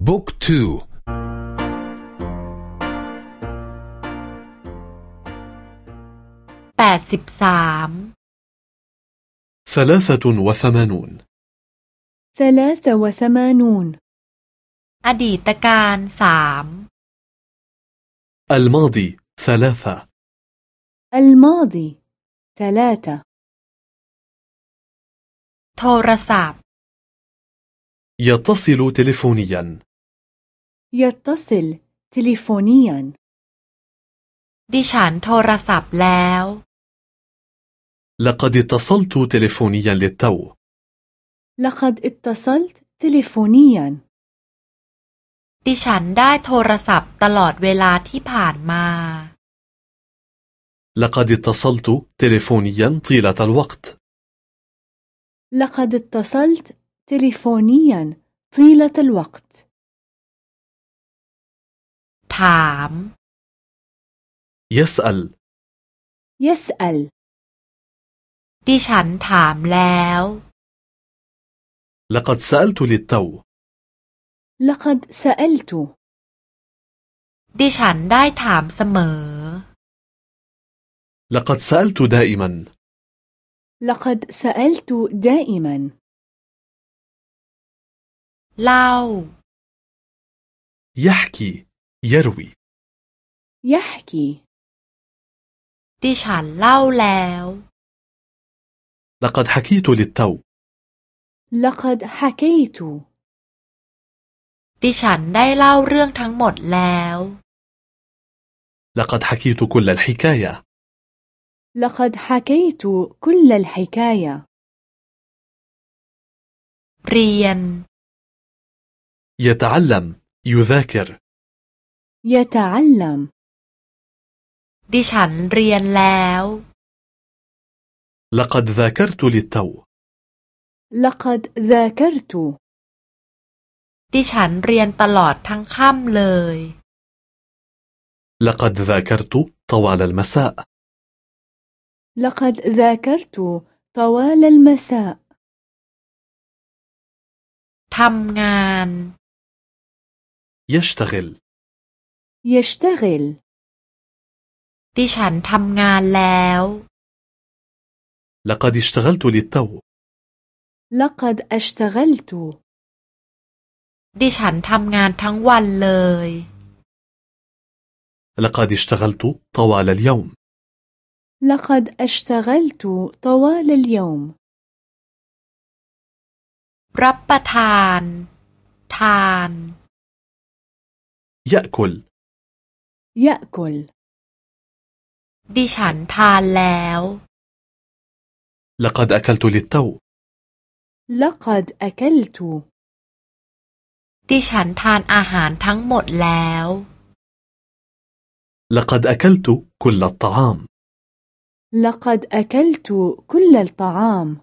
Book two. แปดสิบสาม ثلاثة وثمانون. ثلاثة وثمانون. อดีตกาล สาม. الماضي ثلاثة. الماضي ثلاثة. تورساب يتصل تلفونيا يتصل تليفونيا ดิฉันโทรศัพท์แล้ว لقد اتصلت تلفونيا للتو لقد اتصلت تليفونيا ดิฉันได้โทรศัพท์ตลอดเวลาที่ผ่านมา لقد اتصلت تلفونيا طيلة الوقت لقد اتصلت تليفونيا طيلة الوقت ถาม يسأل يسأل ดิฉันถามแล้ว لقد سألت للتو لقد سألت ดิฉันได้ถามเสมอ لقد سألت دائما لقد سألت دائما เล่า يحكي يروي يحكي ดิฉันเล่าแล้ว لقد حكيت للتو لقد حكيت ดิฉันได้เล่าเรื่องทั้งหมดแล้ว لقد حكيت كل الحكاية لقد حكيت كل الحكاية เรียน يتعلم يذاكر يتعلم ดิฉันเรียนแล้ว لقد ذاكرت للتو لقد ذاكرت ดิฉันเรียนตลอดทั้งค่ำเลย لقد ذاكرت طوال المساء لقد ذاكرت طوال المساء ทำงาน يشتغل يشتغل ดิฉันทำงานแล้ว لقد اشتغلت للتو لقد اشتغلت ดิฉันทำงานทั้งวันเลย لقد اشتغلت طوال اليوم لقد اشتغلت طوال اليوم รับประทาน ทาน يأكل يأكل ดิฉันทานแล้ว لقد أكلت للتو لقد أكلت ดิฉันทานอาหารทั้งหมดแล้ว لقد أكلت كل الطعام لقد أكلت كل الطعام